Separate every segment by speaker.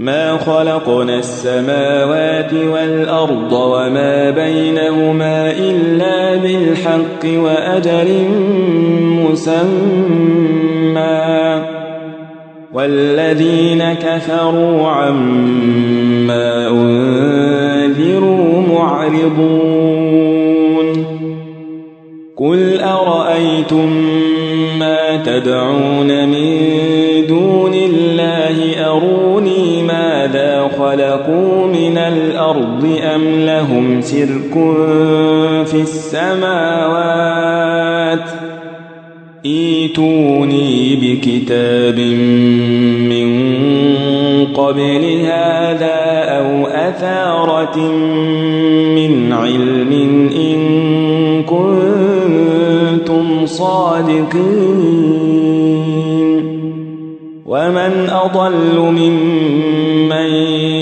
Speaker 1: ما خلقنا السماوات والأرض وما بينهما إلا بالحق وأجر مسمى والذين كفروا عما أنذروا معرضون قل أرأيتم ما تدعون من دون الله أروني خلقوا من الأرض أم لهم شرك في السماوات ايتوني بكتاب من قبل هذا أو أثارة من علم إن كنتم صادقين ومن أضل ممن من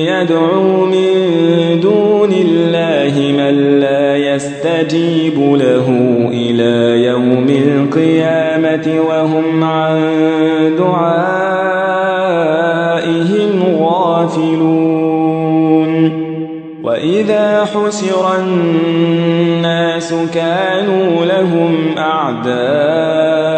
Speaker 1: يدعو من دون الله من لا يستجيب له إلى يوم القيامة وهم عن دعائهم غافلون وإذا حسر الناس كانوا لهم أعداء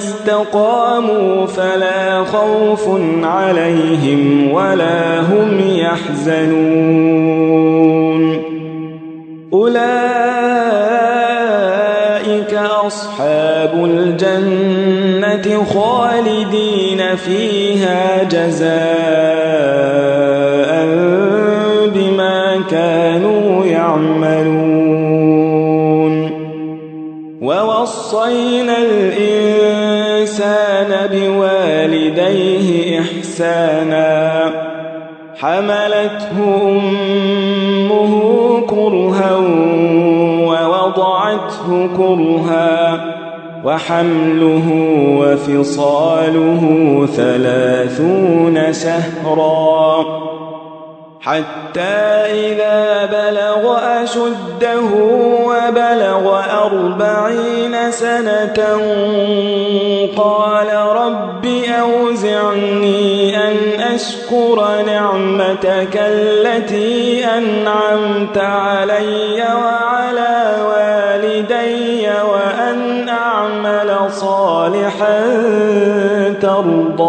Speaker 1: استقاموا فلا خوف عليهم ولا هم يحزنون أولئك أصحاب الجنة خالدين فيها جزاء حملته أمه كرها ووضعته كرها وحمله وفصاله ثلاثون شهرا حتى إذا بلغ أشده وبلغ أربعين سنة قال رب أوزعني أن أشكر نعمتك التي أنعمت علي وعلى والدي وأن أعمل صالحا ترضاه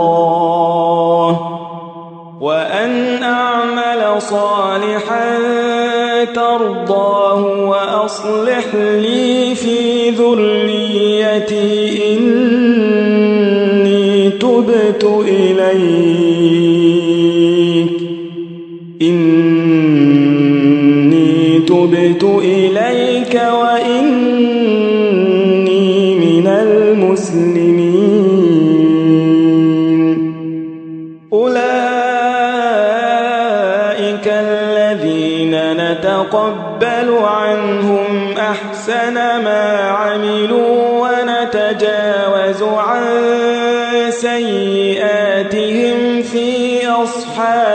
Speaker 1: ترضاه وأصلح لي في ذريتي إني تبت إليك إني تبت إليك وإني من المسلمين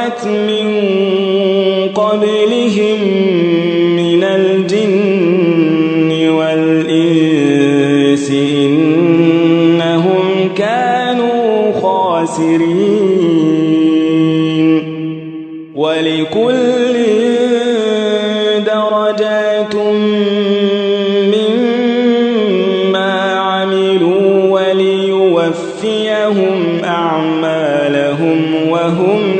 Speaker 1: خلت من قبلهم من الجن والإنس إنهم كانوا خاسرين ولكل درجات مما عملوا وليوفيهم أعمالهم وهم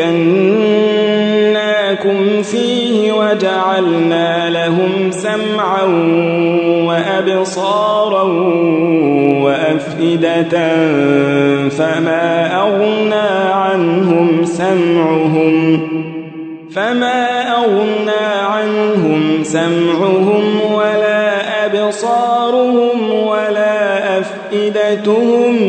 Speaker 1: مكناكم فيه وجعلنا لهم سمعا وأبصارا وأفئدة فما أغنى عنهم سمعهم فما أغنى عنهم سمعهم ولا أبصارهم ولا أفئدتهم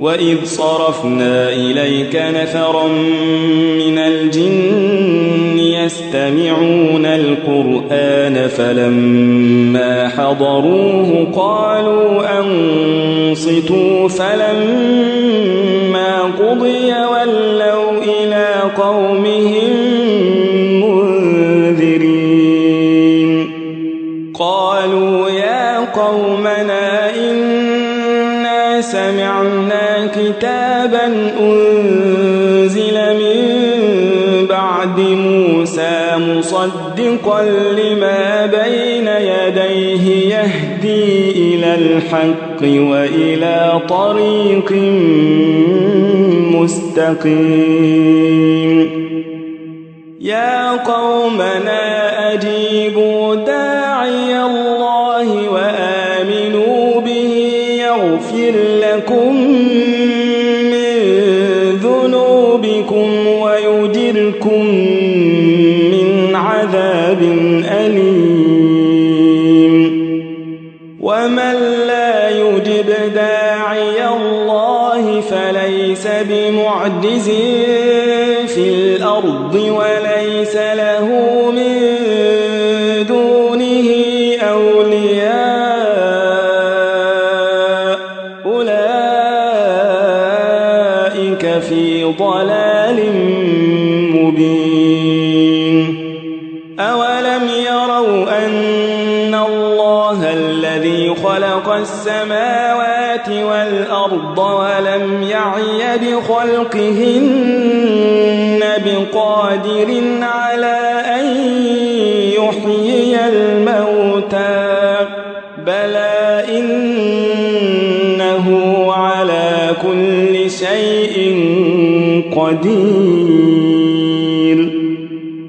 Speaker 1: وإذ صرفنا إليك نفرا من الجن يستمعون القرآن فلما حضروه قالوا أنصتوا فلما قضي ولوا إلى قومهم منذرين قالوا يا قومنا إنا سمعنا كتابا أنزل من بعد موسى مصدقا لما بين يديه يهدي إلى الحق وإلى طريق مستقيم يا قومنا أجيبوا معجز في الأرض وليس له من دونه أولياء أولئك في ضلال مبين أولم يروا أن الله الذي خلق السماوات والأرض ولا سعي بخلقهن بقادر على أن يحيي الموتى بلى إنه على كل شيء قدير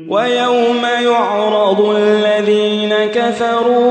Speaker 1: ويوم يعرض الذين كفروا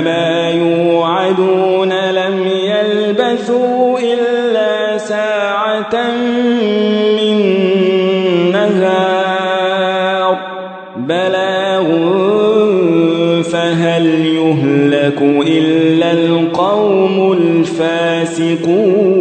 Speaker 1: ما يوعدون لم يلبثوا إلا ساعة من نهار بلاغ فهل يهلك إلا القوم الفاسقون